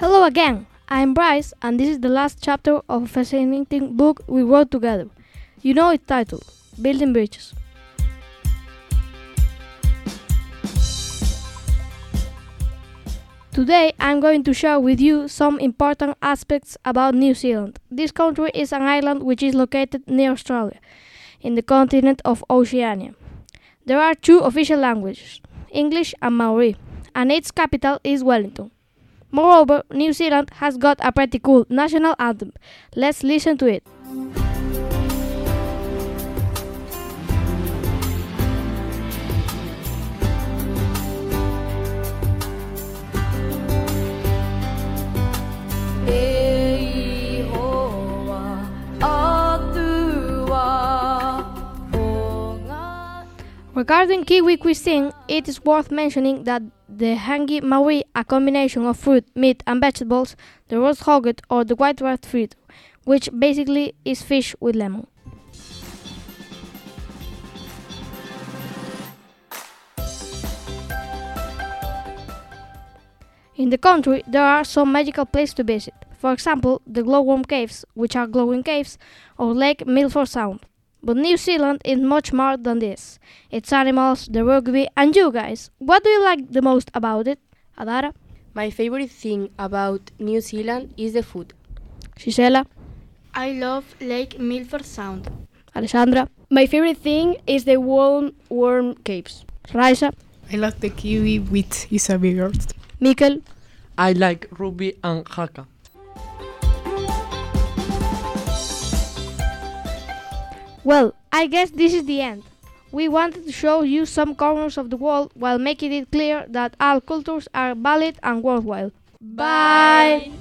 Hello again, I'm Bryce, and this is the last chapter of a fascinating book we wrote together. You know its title Building Bridges. Today I'm going to share with you some important aspects about New Zealand. This country is an island which is located near Australia, in the continent of Oceania. There are two official languages, English and Maori, and its capital is Wellington. Moreover, New Zealand has got a pretty cool national anthem. Let's listen to it. Regarding Kiwi cuisine, it is worth mentioning that the hangi mauri, a combination of fruit, meat, and vegetables, the roast hogget, or the whitebait fritter, which basically is fish with lemon. In the country, there are some magical places to visit. For example, the glowworm caves, which are glowing caves, or Lake Milford Sound. But New Zealand is much more than this. Its animals, the rugby, and you guys. What do you like the most about it? Adara? My favorite thing about New Zealand is the food. Gisela? I love Lake Milford Sound. Alessandra? My favorite thing is the warm warm caves. Raisa? I love the kiwi with Isabel. Mikkel? I like rugby and haka. Well, I guess this is the end. We wanted to show you some corners of the world while making it clear that all cultures are valid and worthwhile. Bye.